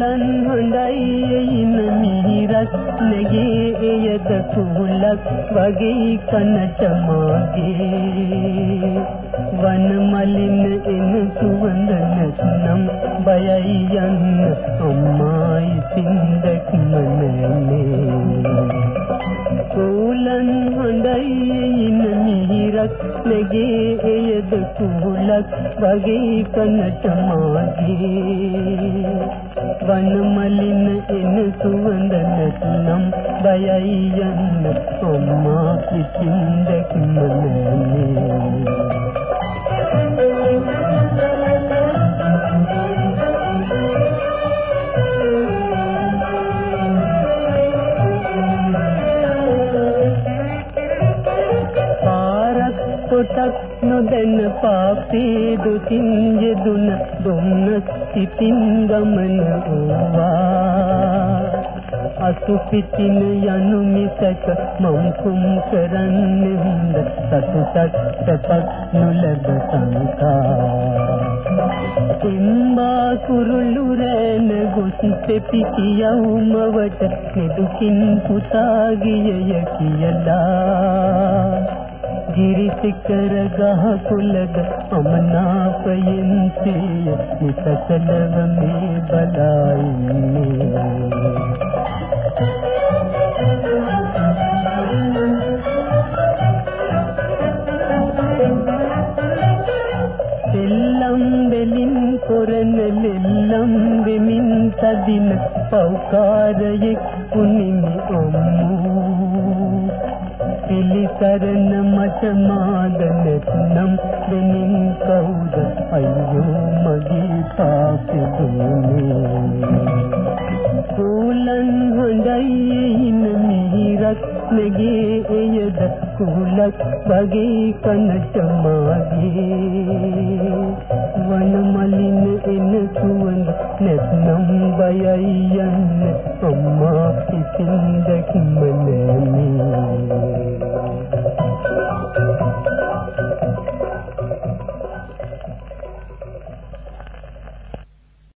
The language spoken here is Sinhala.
ගලන් හොඳයි එයින මිහිරක් නැගේ එයද සුහුලක් වගේ කනට මාගේ. වන මලින එන සුවඳ නැත්නම් බයයි යන්න කෝලන් හොඳයි ඉන මිහිරක් නැගේ එයද කුලක් වගේ කනට මාගේ. වන මලින එන සුවඳ නැත්නම් බයයි යන්න අම්මා ඉතින් දැක්ම කොටක් නොදැන පාපේ දුකින් යෙදුන දුන්න සිතින් ගමන වූවා. අසු පිටින යනු මිසක මම් කුම් කරන්නේ හොඳ සතුටක් සපක් නොලබ සංකා. ඉම්බා කුරුළු රැන ගොස් පෙපිතියවුමවට නිදුකින් පුතා ගියය කියලා. ගිරිසිකර ගහ කුලද අමනාපයෙන් සිය නිසසලව මේ බලායින්නේ සෙල්ලම් දෙලින් කොරන ලෙල්ලම් දෙමින් තදින පෞකාරයෙක් පුනිමි අම්මෝ පිළිසරණ මට මාදලෙත්නම් දෙමින් කවුද? අයියෝ මගේ පාපෙ දුනේ කුලන් හොඳයි ඉන්න මිහිරක් නැගේ එයද කුලක් වගේ කනට මාගේ. වන මලින එන සුවඳ නැත්නම් බයයි යන්න අම්මා ඉතින් දැක්ම නෑනේ